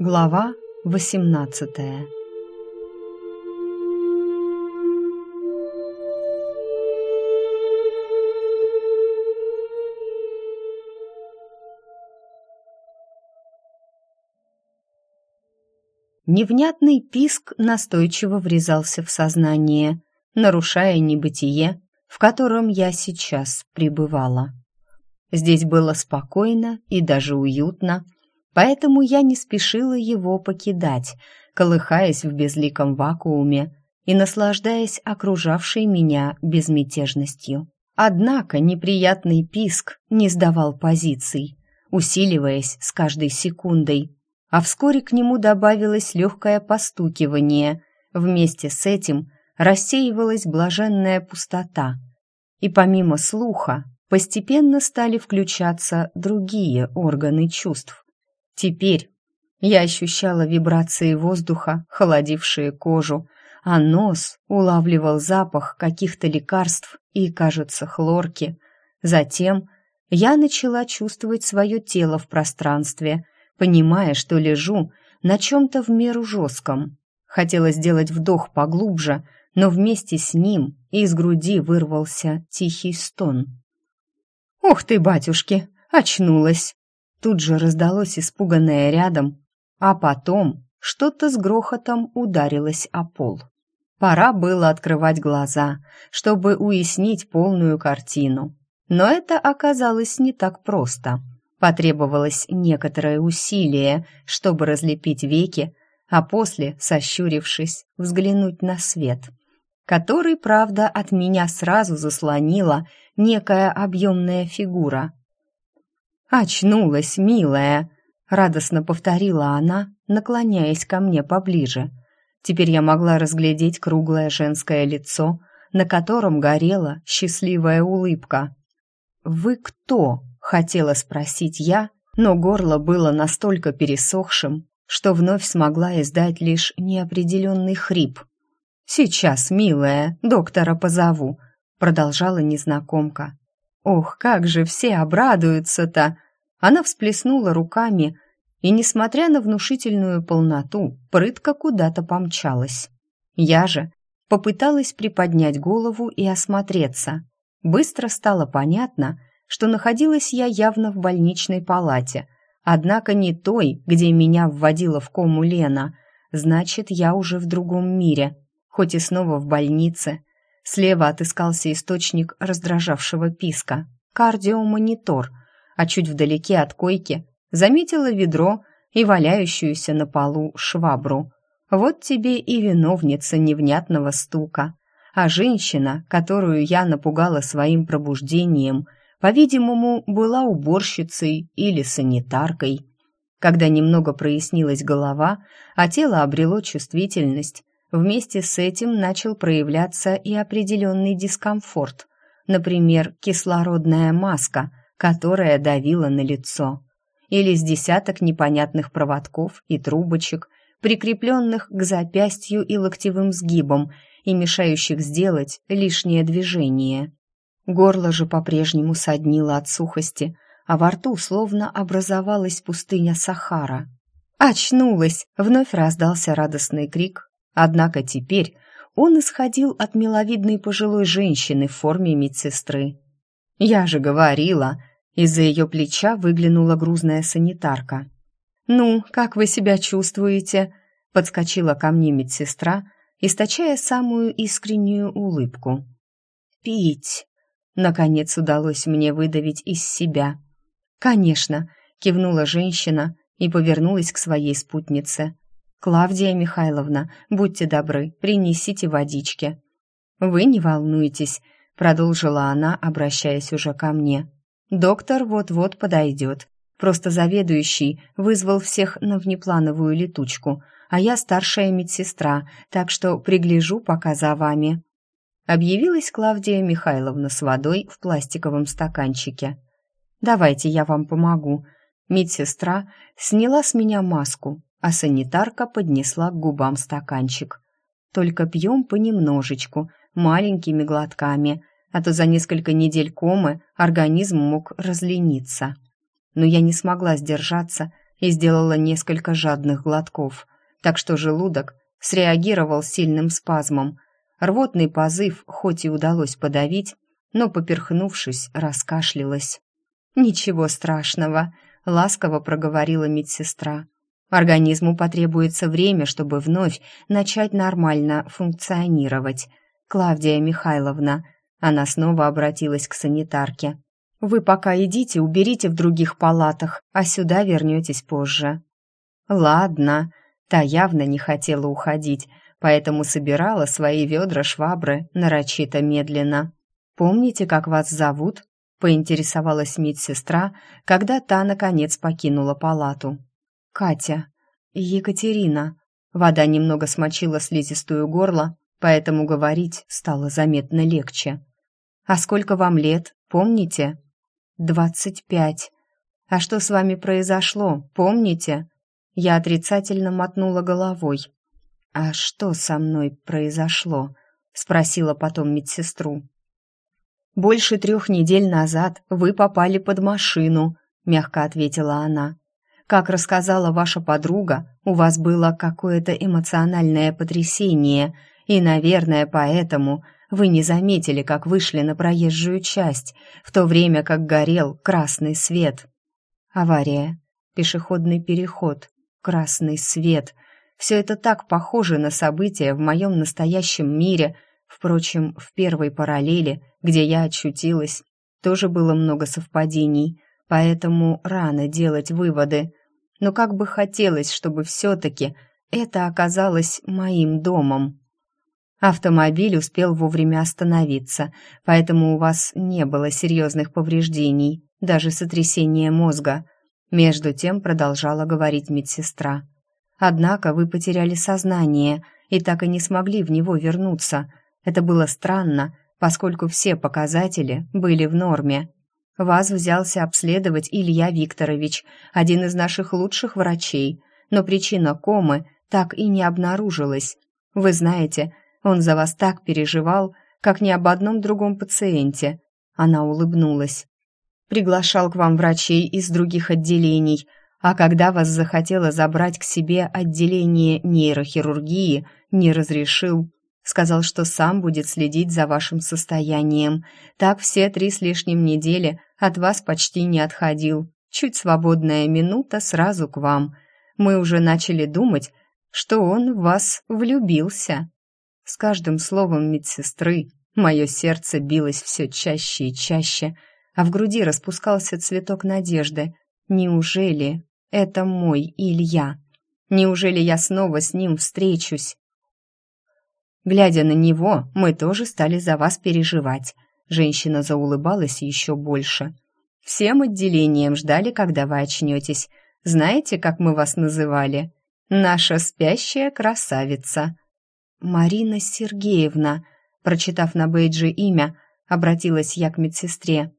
Глава 18 Невнятный писк настойчиво врезался в сознание, нарушая небытие, в котором я сейчас пребывала. Здесь было спокойно и даже уютно, поэтому я не спешила его покидать, колыхаясь в безликом вакууме и наслаждаясь окружавшей меня безмятежностью. Однако неприятный писк не сдавал позиций, усиливаясь с каждой секундой, а вскоре к нему добавилось легкое постукивание. Вместе с этим рассеивалась блаженная пустота, и помимо слуха постепенно стали включаться другие органы чувств. Теперь я ощущала вибрации воздуха, холодившие кожу, а нос улавливал запах каких-то лекарств и, кажется, хлорки. Затем я начала чувствовать свое тело в пространстве, понимая, что лежу на чем-то в меру жестком. Хотела сделать вдох поглубже, но вместе с ним из груди вырвался тихий стон. «Ух ты, батюшки, очнулась!» Тут же раздалось испуганное рядом, а потом что-то с грохотом ударилось о пол. Пора было открывать глаза, чтобы уяснить полную картину. Но это оказалось не так просто. Потребовалось некоторое усилие, чтобы разлепить веки, а после, сощурившись, взглянуть на свет, который, правда, от меня сразу заслонила некая объемная фигура. «Очнулась, милая!» — радостно повторила она, наклоняясь ко мне поближе. Теперь я могла разглядеть круглое женское лицо, на котором горела счастливая улыбка. «Вы кто?» — хотела спросить я, но горло было настолько пересохшим, что вновь смогла издать лишь неопределенный хрип. «Сейчас, милая, доктора позову», продолжала незнакомка. Ох, как же все обрадуются-то! Она всплеснула руками и, несмотря на внушительную полноту, прытко куда-то помчалась. Я же попыталась приподнять голову и осмотреться. Быстро стало понятно, что находилась я явно в больничной палате, однако не той, где меня вводила в кому Лена. Значит, я уже в другом мире, хоть и снова в больнице, Слева отыскался источник раздражавшего писка – кардиомонитор, а чуть вдалеке от койки заметила ведро и валяющуюся на полу швабру. Вот тебе и виновница невнятного стука. А женщина, которую я напугала своим пробуждением, по-видимому, была уборщицей или санитаркой. Когда немного прояснилась голова, а тело обрело чувствительность, Вместе с этим начал проявляться и определенный дискомфорт, например, кислородная маска, которая давила на лицо, или с десяток непонятных проводков и трубочек, прикрепленных к запястью и локтевым сгибам и мешающих сделать лишнее движение. Горло же по-прежнему соднило от сухости, а во рту словно образовалась пустыня Сахара. «Очнулась!» — вновь раздался радостный крик, Однако теперь он исходил от миловидной пожилой женщины в форме медсестры. «Я же говорила!» Из-за ее плеча выглянула грузная санитарка. «Ну, как вы себя чувствуете?» Подскочила ко мне медсестра, источая самую искреннюю улыбку. «Пить!» Наконец удалось мне выдавить из себя. «Конечно!» — кивнула женщина и повернулась к своей спутнице. «Клавдия Михайловна, будьте добры, принесите водички». «Вы не волнуйтесь», — продолжила она, обращаясь уже ко мне. «Доктор вот-вот подойдет. Просто заведующий вызвал всех на внеплановую летучку, а я старшая медсестра, так что пригляжу пока за вами». Объявилась Клавдия Михайловна с водой в пластиковом стаканчике. «Давайте я вам помогу». Медсестра сняла с меня маску, а санитарка поднесла к губам стаканчик. «Только пьем понемножечку, маленькими глотками, а то за несколько недель комы организм мог разлениться». Но я не смогла сдержаться и сделала несколько жадных глотков, так что желудок среагировал сильным спазмом. Рвотный позыв хоть и удалось подавить, но, поперхнувшись, раскашлялась. «Ничего страшного», — ласково проговорила медсестра. «Организму потребуется время, чтобы вновь начать нормально функционировать. Клавдия Михайловна», — она снова обратилась к санитарке, «вы пока идите, уберите в других палатах, а сюда вернетесь позже». «Ладно», — та явно не хотела уходить, поэтому собирала свои ведра швабры нарочито медленно. «Помните, как вас зовут?» — поинтересовалась медсестра, когда та, наконец, покинула палату. «Катя. Екатерина». Вода немного смочила слизистую горло, поэтому говорить стало заметно легче. «А сколько вам лет, помните?» «Двадцать пять». «А что с вами произошло, помните?» Я отрицательно мотнула головой. «А что со мной произошло?» — спросила потом медсестру. «Больше трех недель назад вы попали под машину», — мягко ответила она. «Как рассказала ваша подруга, у вас было какое-то эмоциональное потрясение, и, наверное, поэтому вы не заметили, как вышли на проезжую часть, в то время как горел красный свет. Авария, пешеходный переход, красный свет — все это так похоже на события в моем настоящем мире — Впрочем, в первой параллели, где я очутилась, тоже было много совпадений, поэтому рано делать выводы. Но как бы хотелось, чтобы все-таки это оказалось моим домом. Автомобиль успел вовремя остановиться, поэтому у вас не было серьезных повреждений, даже сотрясения мозга. Между тем продолжала говорить медсестра. Однако вы потеряли сознание и так и не смогли в него вернуться – это было странно, поскольку все показатели были в норме. Вас взялся обследовать Илья Викторович, один из наших лучших врачей, но причина комы так и не обнаружилась. Вы знаете, он за вас так переживал, как ни об одном другом пациенте. Она улыбнулась. Приглашал к вам врачей из других отделений, а когда вас захотела забрать к себе отделение нейрохирургии, не разрешил. Сказал, что сам будет следить за вашим состоянием. Так все три с лишним недели от вас почти не отходил. Чуть свободная минута сразу к вам. Мы уже начали думать, что он в вас влюбился. С каждым словом медсестры мое сердце билось все чаще и чаще, а в груди распускался цветок надежды. Неужели это мой Илья? Неужели я снова с ним встречусь? Глядя на него, мы тоже стали за вас переживать. Женщина заулыбалась еще больше. Всем отделением ждали, когда вы очнетесь. Знаете, как мы вас называли? Наша спящая красавица. Марина Сергеевна, прочитав на бейджи имя, обратилась я к медсестре.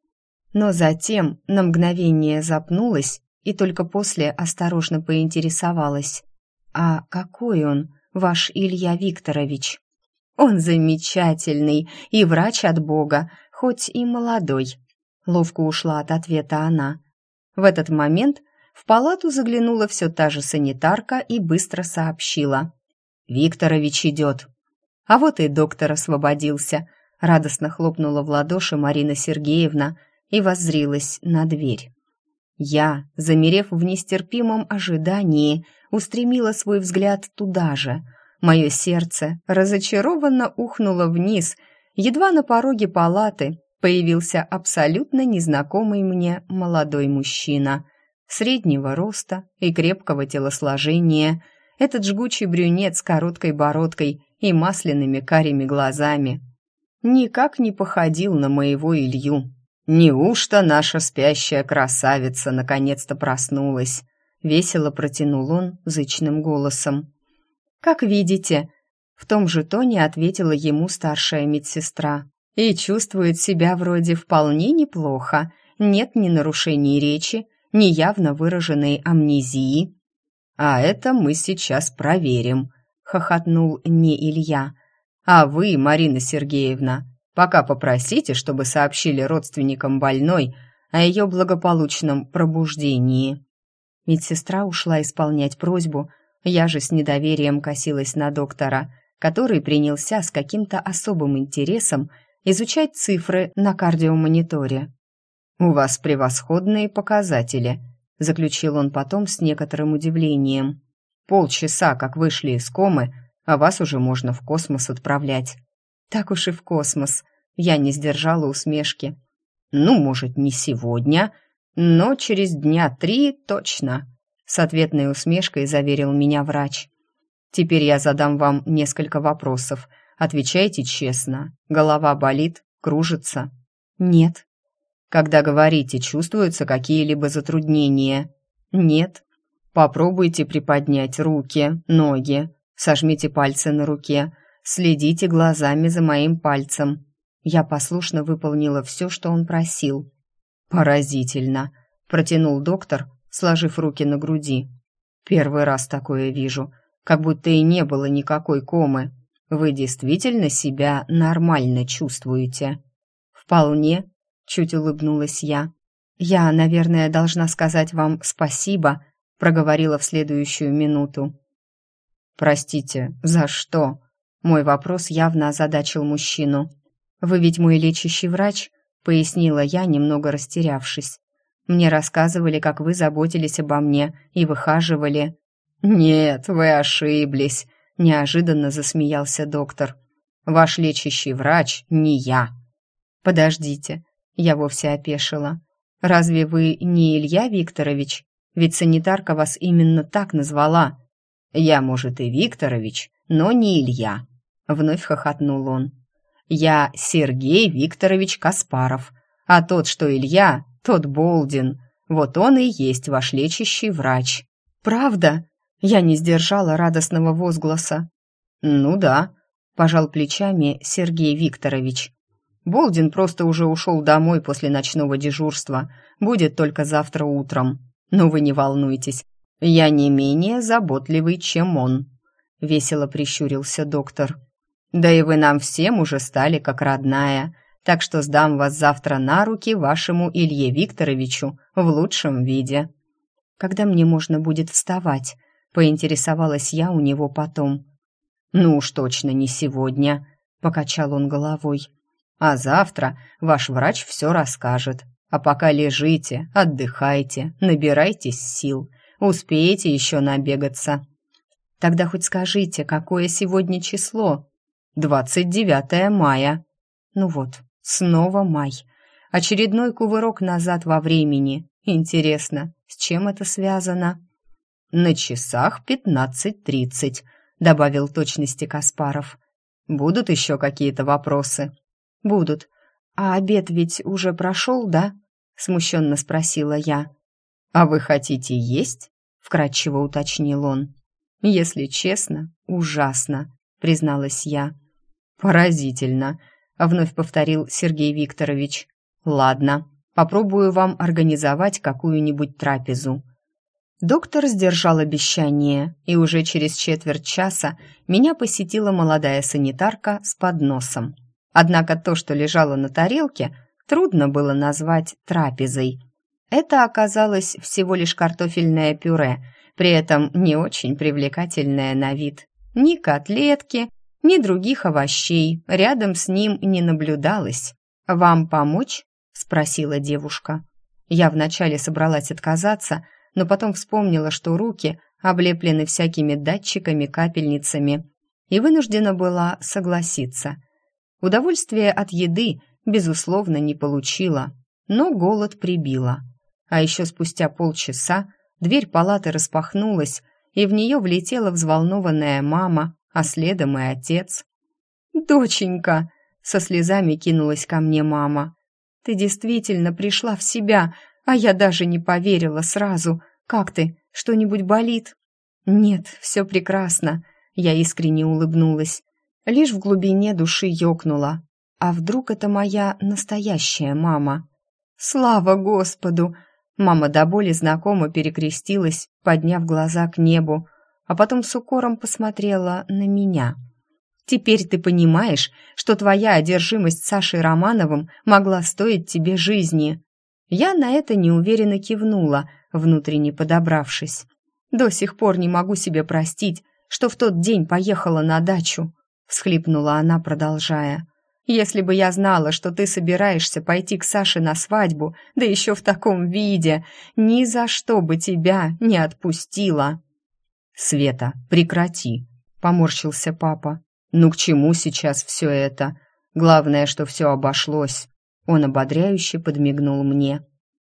Но затем на мгновение запнулась и только после осторожно поинтересовалась. «А какой он, ваш Илья Викторович?» Он замечательный и врач от Бога, хоть и молодой. Ловко ушла от ответа она. В этот момент в палату заглянула все та же санитарка и быстро сообщила. «Викторович идет». А вот и доктор освободился. Радостно хлопнула в ладоши Марина Сергеевна и воззрилась на дверь. Я, замерев в нестерпимом ожидании, устремила свой взгляд туда же — Мое сердце разочарованно ухнуло вниз. Едва на пороге палаты появился абсолютно незнакомый мне молодой мужчина. Среднего роста и крепкого телосложения. Этот жгучий брюнет с короткой бородкой и масляными карими глазами. Никак не походил на моего Илью. «Неужто наша спящая красавица наконец-то проснулась?» Весело протянул он зычным голосом. «Как видите», — в том же тоне ответила ему старшая медсестра. «И чувствует себя вроде вполне неплохо. Нет ни нарушений речи, ни явно выраженной амнезии». «А это мы сейчас проверим», — хохотнул не Илья. «А вы, Марина Сергеевна, пока попросите, чтобы сообщили родственникам больной о ее благополучном пробуждении». Медсестра ушла исполнять просьбу, я же с недоверием косилась на доктора, который принялся с каким-то особым интересом изучать цифры на кардиомониторе. «У вас превосходные показатели», — заключил он потом с некоторым удивлением. «Полчаса, как вышли из комы, а вас уже можно в космос отправлять». «Так уж и в космос», — я не сдержала усмешки. «Ну, может, не сегодня, но через дня три точно», — с ответной усмешкой заверил меня врач. «Теперь я задам вам несколько вопросов. Отвечайте честно. Голова болит? Кружится?» «Нет», когда говорите, чувствуются какие-либо затруднения? Нет. Попробуйте приподнять руки, ноги. Сожмите пальцы на руке. Следите глазами за моим пальцем. Я послушно выполнила все, что он просил. Поразительно, протянул доктор, сложив руки на груди. Первый раз такое вижу, как будто и не было никакой комы. Вы действительно себя нормально чувствуете? Вполне, чуть улыбнулась я. Я, наверное, должна сказать вам спасибо, проговорила в следующую минуту. Простите, за что? Мой вопрос явно озадачил мужчину. Вы ведь мой лечащий врач, пояснила я, немного растерявшись. Мне рассказывали, как вы заботились обо мне и выхаживали. Нет, вы ошиблись, неожиданно засмеялся доктор. Ваш лечащий врач не я. Подождите, я вовсе опешила. «Разве вы не Илья Викторович? Ведь санитарка вас именно так назвала». «Я, может, и Викторович, но не Илья», — вновь хохотнул он. «Я Сергей Викторович Каспаров, а тот, что Илья, тот Болдин. Вот он и есть ваш лечащий врач». «Правда?» Я не сдержала радостного возгласа. «Ну да», — пожал плечами Сергей Викторович. Болдин просто уже ушел домой после ночного дежурства. Будет только завтра утром. Но вы не волнуйтесь. Я не менее заботливый, чем он. Весело прищурился доктор. Да и вы нам всем уже стали как родная. Так что сдам вас завтра на руки вашему Илье Викторовичу в лучшем виде. Когда мне можно будет вставать? Поинтересовалась я у него потом. Ну уж точно не сегодня, покачал он головой. А завтра ваш врач все расскажет. А пока лежите, отдыхайте, набирайтесь сил. Успеете еще набегаться. Тогда хоть скажите, какое сегодня число? Двадцать девятое мая. Ну вот, снова май. Очередной кувырок назад во времени. Интересно, с чем это связано? На часах пятнадцать тридцать, добавил точности Каспаров. Будут еще какие-то вопросы? «Будут. А обед ведь уже прошел, да?» — смущенно спросила я. «А вы хотите есть?» — вкратчиво уточнил он. «Если честно, ужасно», — призналась я. «Поразительно», — вновь повторил Сергей Викторович. «Ладно, попробую вам организовать какую-нибудь трапезу». Доктор сдержал обещание, и уже через четверть часа меня посетила молодая санитарка с подносом. Однако то, что лежало на тарелке, трудно было назвать трапезой. Это оказалось всего лишь картофельное пюре, при этом не очень привлекательное на вид. Ни котлетки, ни других овощей рядом с ним не наблюдалось. «Вам помочь?» – спросила девушка. Я вначале собралась отказаться, но потом вспомнила, что руки облеплены всякими датчиками, капельницами, и вынуждена была согласиться – Удовольствия от еды, безусловно, не получила, но голод прибила. А еще спустя полчаса дверь палаты распахнулась, и в нее влетела взволнованная мама, а следом и отец. «Доченька!» — со слезами кинулась ко мне мама. «Ты действительно пришла в себя, а я даже не поверила сразу. Как ты? Что-нибудь болит?» «Нет, все прекрасно», — я искренне улыбнулась. Лишь в глубине души ёкнула. А вдруг это моя настоящая мама? Слава Господу! Мама до боли знакомо перекрестилась, подняв глаза к небу, а потом с укором посмотрела на меня. «Теперь ты понимаешь, что твоя одержимость Сашей Романовым могла стоить тебе жизни?» Я на это неуверенно кивнула, внутренне подобравшись. «До сих пор не могу себе простить, что в тот день поехала на дачу», — всхлипнула она, продолжая. «Если бы я знала, что ты собираешься пойти к Саше на свадьбу, да еще в таком виде, ни за что бы тебя не отпустила». «Света, прекрати!» — поморщился папа. «Ну к чему сейчас все это? Главное, что все обошлось». Он ободряюще подмигнул мне.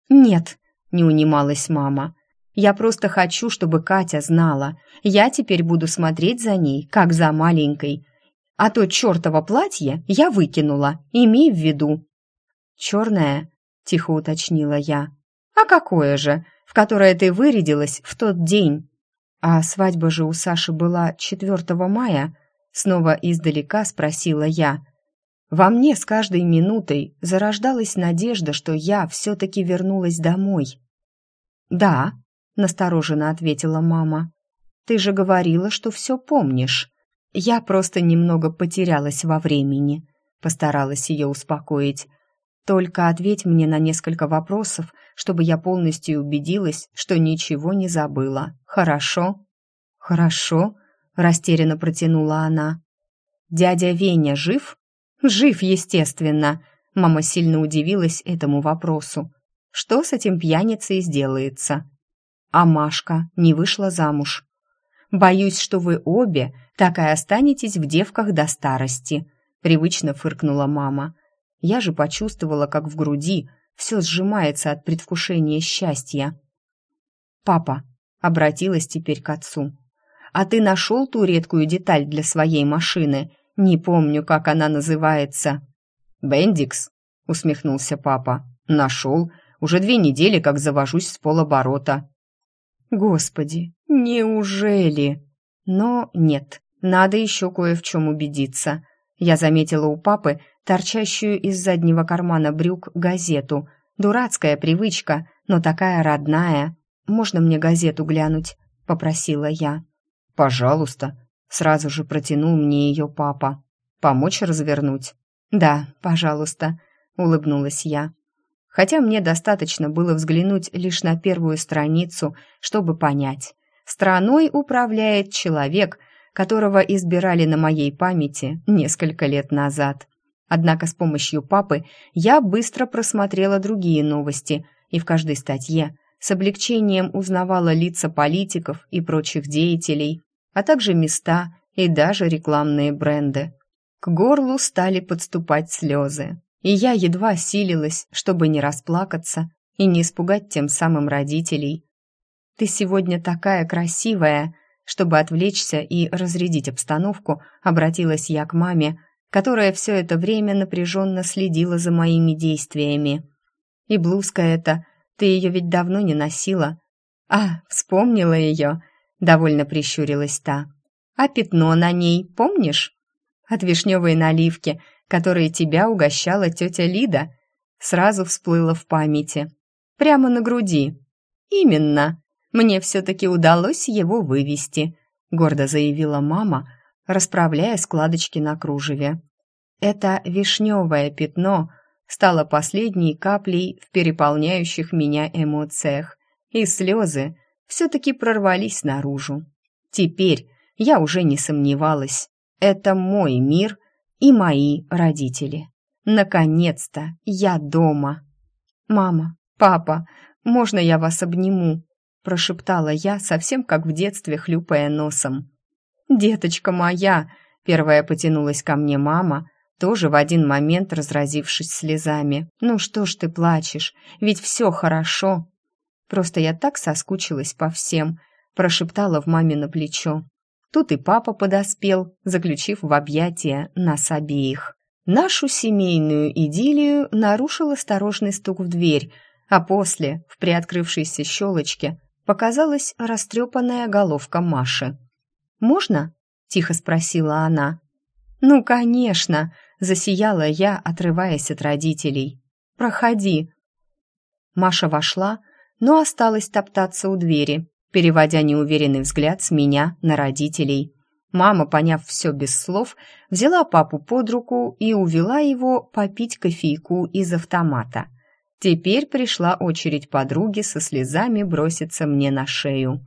«Нет», — не унималась мама. «Я просто хочу, чтобы Катя знала. Я теперь буду смотреть за ней, как за маленькой. А то чертово платье я выкинула, имей в виду». «Черное?» — тихо уточнила я. «А какое же? В которое ты вырядилась в тот день?» «А свадьба же у Саши была 4 мая?» Снова издалека спросила я. Во мне с каждой минутой зарождалась надежда, что я все-таки вернулась домой. «Да», — настороженно ответила мама. «Ты же говорила, что все помнишь. Я просто немного потерялась во времени», — постаралась ее успокоить. «Только ответь мне на несколько вопросов, чтобы я полностью убедилась, что ничего не забыла. Хорошо?» «Хорошо», — растерянно протянула она. «Дядя Веня жив?» «Жив, естественно», — мама сильно удивилась этому вопросу. «Что с этим пьяницей сделается?» А Машка не вышла замуж. «Боюсь, что вы обе так и останетесь в девках до старости», — привычно фыркнула мама. Я же почувствовала, как в груди все сжимается от предвкушения счастья. «Папа», — обратилась теперь к отцу, — «а ты нашел ту редкую деталь для своей машины? Не помню, как она называется». «Бендикс», — усмехнулся папа. «Нашел. Уже две недели, как завожусь с полоборота». «Господи, неужели?» Но нет, надо еще кое в чем убедиться. Я заметила у папы торчащую из заднего кармана брюк газету. Дурацкая привычка, но такая родная. «Можно мне газету глянуть?» — попросила я. «Пожалуйста», — сразу же протянул мне ее папа. «Помочь развернуть?» «Да, пожалуйста», — улыбнулась я. Хотя мне достаточно было взглянуть лишь на первую страницу, чтобы понять. Страной управляет человек, которого избирали на моей памяти несколько лет назад. Однако с помощью папы я быстро просмотрела другие новости и в каждой статье с облегчением узнавала лица политиков и прочих деятелей, а также места и даже рекламные бренды. К горлу стали подступать слезы, и я едва силилась, чтобы не расплакаться и не испугать тем самым родителей. «Ты сегодня такая красивая!» Чтобы отвлечься и разрядить обстановку, обратилась я к маме, которая все это время напряженно следила за моими действиями. «И блузка эта, ты ее ведь давно не носила». «А, вспомнила ее», — довольно прищурилась та. «А пятно на ней, помнишь?» «От вишневой наливки, которой тебя угощала тетя Лида», сразу всплыло в памяти. «Прямо на груди». «Именно. Мне все-таки удалось его вывести», — гордо заявила мама, расправляя складочки на кружеве. Это вишневое пятно стало последней каплей в переполняющих меня эмоциях, и слезы все-таки прорвались наружу. Теперь я уже не сомневалась. Это мой мир и мои родители. Наконец-то я дома. «Мама, папа, можно я вас обниму?» Прошептала я, совсем как в детстве, хлюпая носом. «Деточка моя!» — первая потянулась ко мне мама, тоже в один момент разразившись слезами. «Ну что ж ты плачешь? Ведь все хорошо!» Просто я так соскучилась по всем, прошептала в маме на плечо. Тут и папа подоспел, заключив в объятия нас обеих. Нашу семейную идиллию нарушил осторожный стук в дверь, а после, в приоткрывшейся щелочке, показалась растрепанная головка Маши. «Можно?» — тихо спросила она. «Ну, конечно!» — засияла я, отрываясь от родителей. «Проходи!» Маша вошла, но осталась топтаться у двери, переводя неуверенный взгляд с меня на родителей. Мама, поняв все без слов, взяла папу под руку и увела его попить кофейку из автомата. Теперь пришла очередь подруги со слезами броситься мне на шею.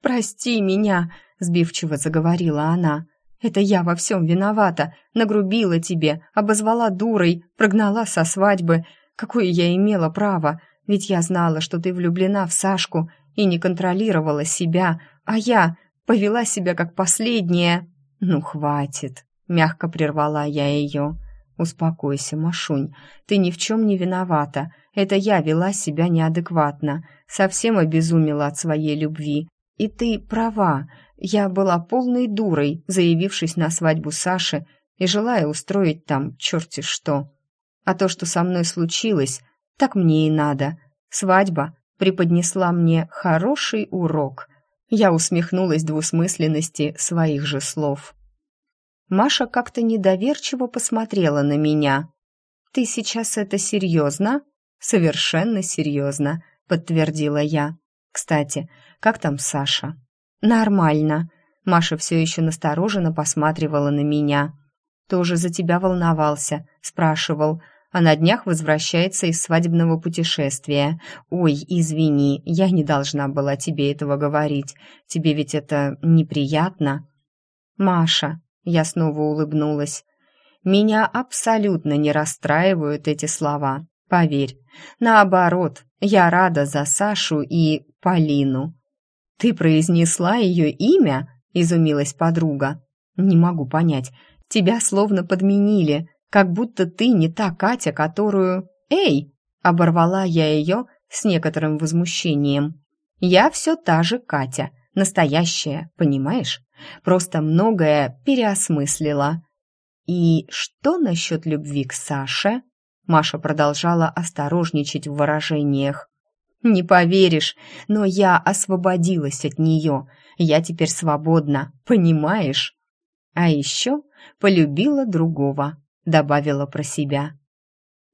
«Прости меня», — сбивчиво заговорила она. «Это я во всем виновата, нагрубила тебе, обозвала дурой, прогнала со свадьбы. Какое я имела право, ведь я знала, что ты влюблена в Сашку и не контролировала себя, а я повела себя как последняя». «Ну, хватит», — мягко прервала я ее. «Успокойся, Машунь, ты ни в чем не виновата. Это я вела себя неадекватно, совсем обезумела от своей любви. И ты права, я была полной дурой, заявившись на свадьбу Саши и желая устроить там черти что. А то, что со мной случилось, так мне и надо. Свадьба преподнесла мне хороший урок». Я усмехнулась двусмысленности своих же слов. Маша как-то недоверчиво посмотрела на меня. «Ты сейчас это серьезно?» «Совершенно серьезно», — подтвердила я. «Кстати, как там Саша?» «Нормально». Маша все еще настороженно посматривала на меня. «Тоже за тебя волновался», — спрашивал. «А на днях возвращается из свадебного путешествия. Ой, извини, я не должна была тебе этого говорить. Тебе ведь это неприятно?» «Маша, я снова улыбнулась. Меня абсолютно не расстраивают эти слова. Поверь. Наоборот, я рада за Сашу и Полину. Ты произнесла ее имя? изумилась подруга. Не могу понять. Тебя словно подменили, как будто ты не та Катя, которую... Эй, оборвала я ее с некоторым возмущением. Я все та же Катя, настоящая, понимаешь? Просто многое переосмыслила. И что насчет любви к Саше? Маша продолжала осторожничать в выражениях. «Не поверишь, но я освободилась от нее. Я теперь свободна, понимаешь? А еще полюбила другого», — добавила про себя.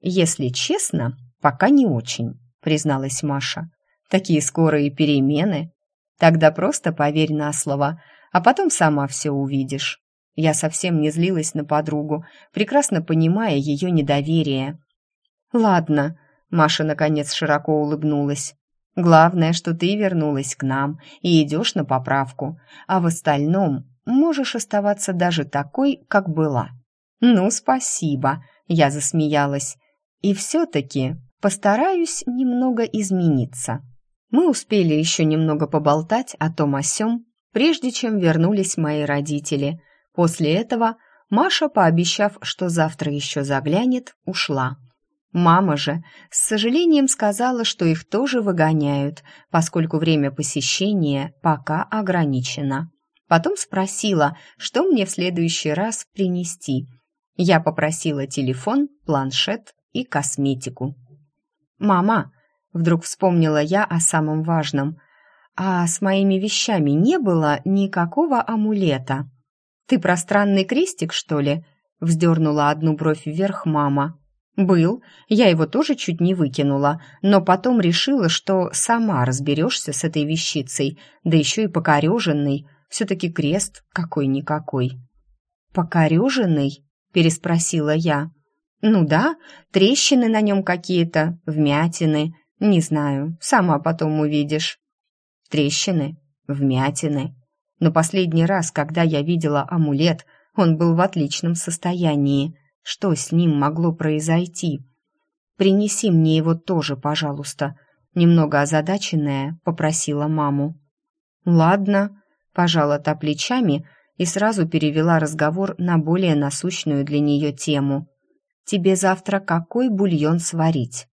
«Если честно, пока не очень», — призналась Маша. «Такие скорые перемены. Тогда просто поверь на слово, а потом сама все увидишь. Я совсем не злилась на подругу, прекрасно понимая ее недоверие. «Ладно», — Маша наконец широко улыбнулась. «Главное, что ты вернулась к нам и идешь на поправку, а в остальном можешь оставаться даже такой, как была». «Ну, спасибо», — я засмеялась. «И все-таки постараюсь немного измениться». Мы успели еще немного поболтать о том о сём, прежде чем вернулись мои родители. После этого Маша, пообещав, что завтра еще заглянет, ушла. Мама же с сожалением сказала, что их тоже выгоняют, поскольку время посещения пока ограничено. Потом спросила, что мне в следующий раз принести. Я попросила телефон, планшет и косметику. «Мама», — вдруг вспомнила я о самом важном — а с моими вещами не было никакого амулета. Ты про странный крестик, что ли? Вздернула одну бровь вверх мама. Был, я его тоже чуть не выкинула, но потом решила, что сама разберешься с этой вещицей, да еще и покореженный, все-таки крест какой-никакой. «Покореженный?» — переспросила я. «Ну да, трещины на нем какие-то, вмятины. Не знаю, сама потом увидишь» трещины, вмятины. Но последний раз, когда я видела амулет, он был в отличном состоянии. Что с ним могло произойти? Принеси мне его тоже, пожалуйста. Немного озадаченная, попросила маму. Ладно, пожала та плечами и сразу перевела разговор на более насущную для нее тему. Тебе завтра какой бульон сварить?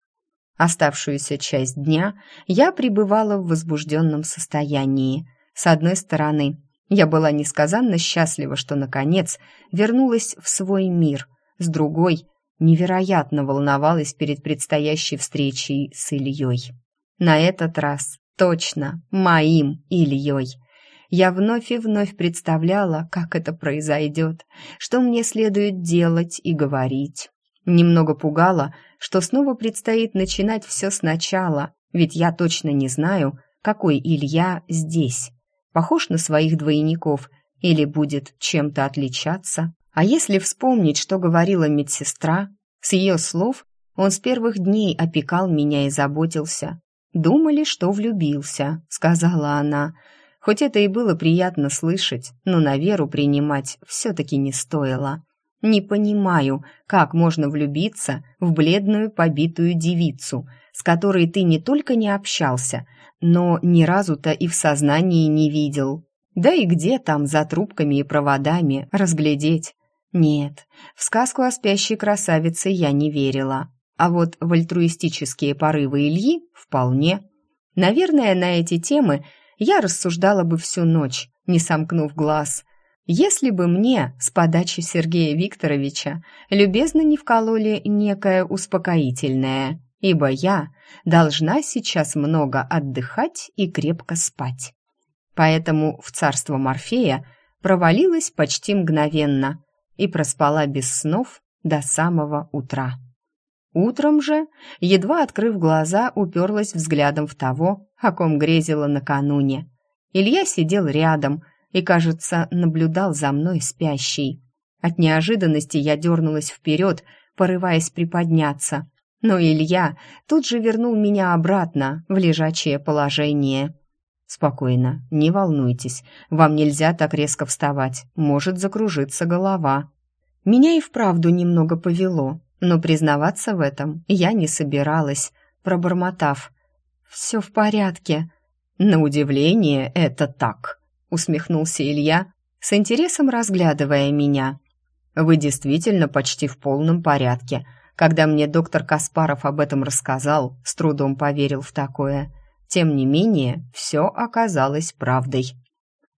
Оставшуюся часть дня я пребывала в возбужденном состоянии. С одной стороны, я была несказанно счастлива, что, наконец, вернулась в свой мир. С другой, невероятно волновалась перед предстоящей встречей с Ильей. На этот раз точно моим Ильей. Я вновь и вновь представляла, как это произойдет, что мне следует делать и говорить. Немного пугало, что снова предстоит начинать все сначала, ведь я точно не знаю, какой Илья здесь. Похож на своих двойников или будет чем-то отличаться? А если вспомнить, что говорила медсестра, с ее слов Он с первых дней опекал меня и заботился. «Думали, что влюбился», — сказала она. Хоть это и было приятно слышать, но на веру принимать все-таки не стоило. Не понимаю, как можно влюбиться в бледную побитую девицу, с которой ты не только не общался, но ни разу-то и в сознании не видел. Да и где там за трубками и проводами разглядеть? Нет, в сказку о спящей красавице я не верила. А вот в альтруистические порывы Ильи вполне. Наверное, на эти темы я рассуждала бы всю ночь, не сомкнув глаз. Если бы мне с подачи Сергея Викторовича любезно не вкололи некое успокоительное, ибо я должна сейчас много отдыхать и крепко спать. Поэтому в царство Морфея провалилась почти мгновенно и проспала без снов до самого утра. Утром же, едва открыв глаза, уперлась взглядом в того, о ком грезила накануне. Илья сидел рядом и, кажется, наблюдал за мной спящий. От неожиданности я дернулась вперед, порываясь приподняться, но Илья тут же вернул меня обратно в лежачее положение. «Спокойно, не волнуйтесь, вам нельзя так резко вставать, может закружиться голова». Меня и вправду немного повело, но признаваться в этом я не собиралась, пробормотав. «Все в порядке». «На удивление, это так», — усмехнулся Илья, с интересом разглядывая меня. «Вы действительно почти в полном порядке. Когда мне доктор Каспаров об этом рассказал, с трудом поверил в такое. Тем не менее, все оказалось правдой».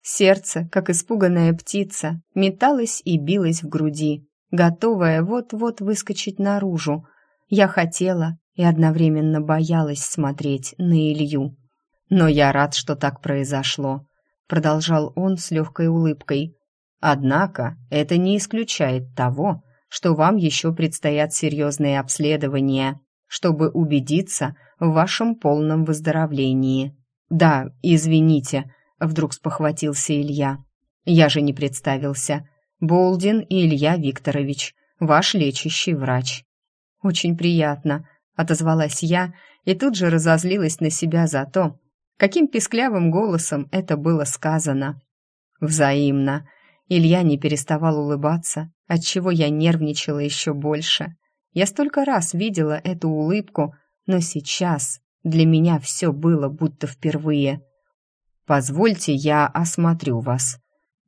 Сердце, как испуганная птица, металось и билось в груди готовая вот-вот выскочить наружу. Я хотела и одновременно боялась смотреть на Илью. «Но я рад, что так произошло», — продолжал он с легкой улыбкой. «Однако это не исключает того, что вам еще предстоят серьезные обследования, чтобы убедиться в вашем полном выздоровлении». «Да, извините», — вдруг спохватился Илья. «Я же не представился. Болдин Илья Викторович, ваш лечащий врач». «Очень приятно», — отозвалась я и тут же разозлилась на себя за то, каким писклявым голосом это было сказано. «Взаимно». Илья не переставал улыбаться, отчего я нервничала еще больше. Я столько раз видела эту улыбку, но сейчас для меня все было будто впервые. «Позвольте, я осмотрю вас»,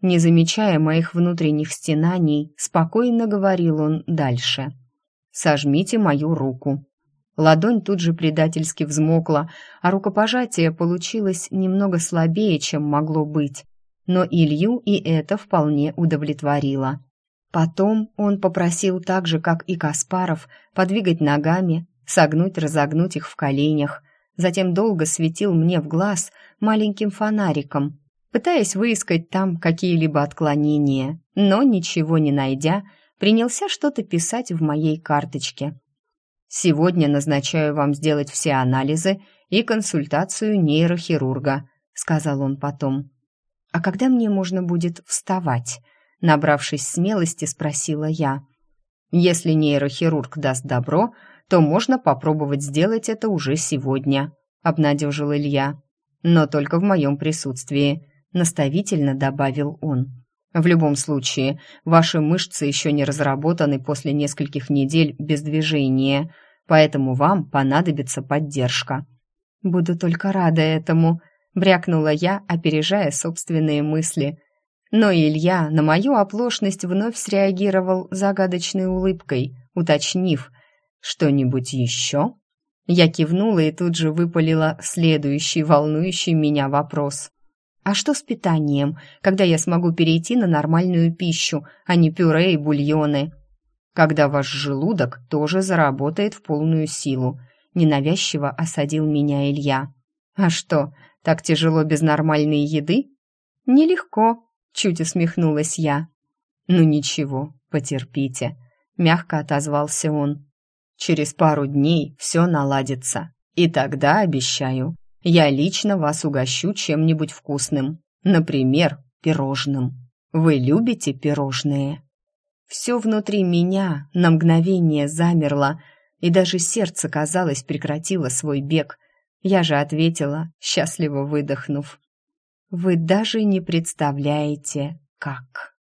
не замечая моих внутренних стенаний, спокойно говорил он дальше. «Сожмите мою руку». Ладонь тут же предательски взмокла, а рукопожатие получилось немного слабее, чем могло быть. Но Илью и это вполне удовлетворило. Потом он попросил так же, как и Каспаров, подвигать ногами, согнуть-разогнуть их в коленях, затем долго светил мне в глаз маленьким фонариком, пытаясь выискать там какие-либо отклонения, но, ничего не найдя, принялся что-то писать в моей карточке. «Сегодня назначаю вам сделать все анализы и консультацию нейрохирурга», — сказал он потом. «А когда мне можно будет вставать?» Набравшись смелости, спросила я. «Если нейрохирург даст добро, то можно попробовать сделать это уже сегодня», — обнадежил Илья. «Но только в моем присутствии наставительно добавил он. В любом случае, ваши мышцы еще не разработаны после нескольких недель без движения, поэтому вам понадобится поддержка. Буду только рада этому, брякнула я, опережая собственные мысли. Но Илья на мою оплошность вновь среагировал загадочной улыбкой, уточнив: "Что-нибудь еще?" Я кивнула и тут же выпалила следующий волнующий меня вопрос. А что с питанием, когда я смогу перейти на нормальную пищу, а не пюре и бульоны? Когда ваш желудок тоже заработает в полную силу, ненавязчиво осадил меня Илья. А что, так тяжело без нормальной еды? Нелегко, чуть усмехнулась я. Ну ничего, потерпите, мягко отозвался он. Через пару дней все наладится, и тогда обещаю, я лично вас угощу чем-нибудь вкусным. Например, пирожным. Вы любите пирожные?» Все внутри меня на мгновение замерло, и даже сердце, казалось, прекратило свой бег. Я же ответила, счастливо выдохнув. «Вы даже не представляете, как».